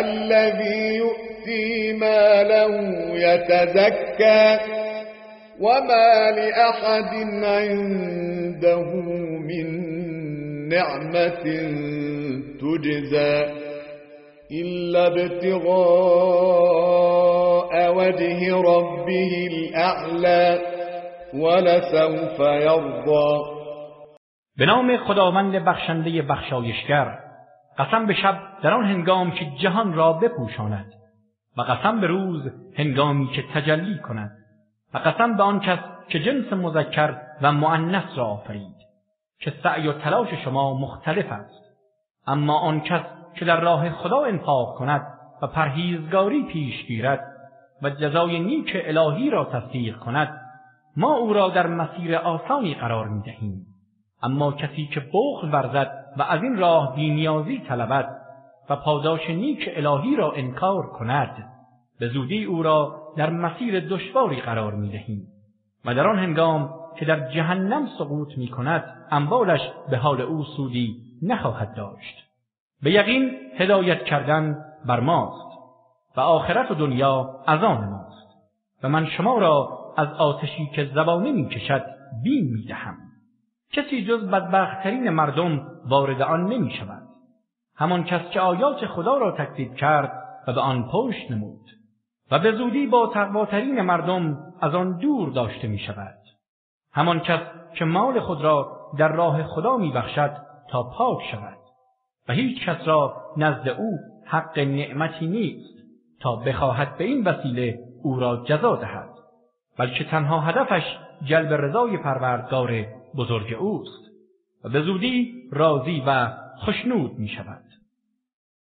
الذي يؤتي ماله يتزكى وما لأحد عنده من نعمة تجزى إلا ابتغاء وجه ربه الأعلى ولسوف يرضى. به نام خداوند بخشنده بخشایشگر قسم به شب در آن هنگام که جهان را بپوشاند و قسم به روز هنگامی که تجلی کند و قسم به آن کس که جنس مذکر و مؤنث را آفرید که سعی و تلاش شما مختلف است اما آن کس که در راه خدا انفاق کند و پرهیزگاری پیش گیرد و جزای نیک الهی را تصدیق کند ما او را در مسیر آسانی قرار می دهیم. اما کسی که بخل ورزد و از این راه بینیازی طلبد و پاداش نیک الهی را انکار کند به زودی او را در مسیر دشواری قرار می دهیم و در آن هنگام که در جهنم سقوط می کند اموالش به حال او سودی نخواهد داشت به یقین هدایت کردن بر ماست و آخرت و دنیا از آن ماست و من شما را از آتشی که زبانه می کشد بیم می دهم. کسی جز بدبختترین مردم وارد آن نمی شود. همان کس که آیات خدا را تکذیب کرد و به آن پشت نمود و به زودی با تقواترین مردم از آن دور داشته می شود. همان کس که مال خود را در راه خدا می بخشد تا پاک شود و هیچ کس را نزد او حق نعمتی نیست تا بخواهد به این وسیله او را جزا دهد بلکه تنها هدفش جلب رضای پروردگار بزرگ اوست. و به زودی راضی و خشنود می شود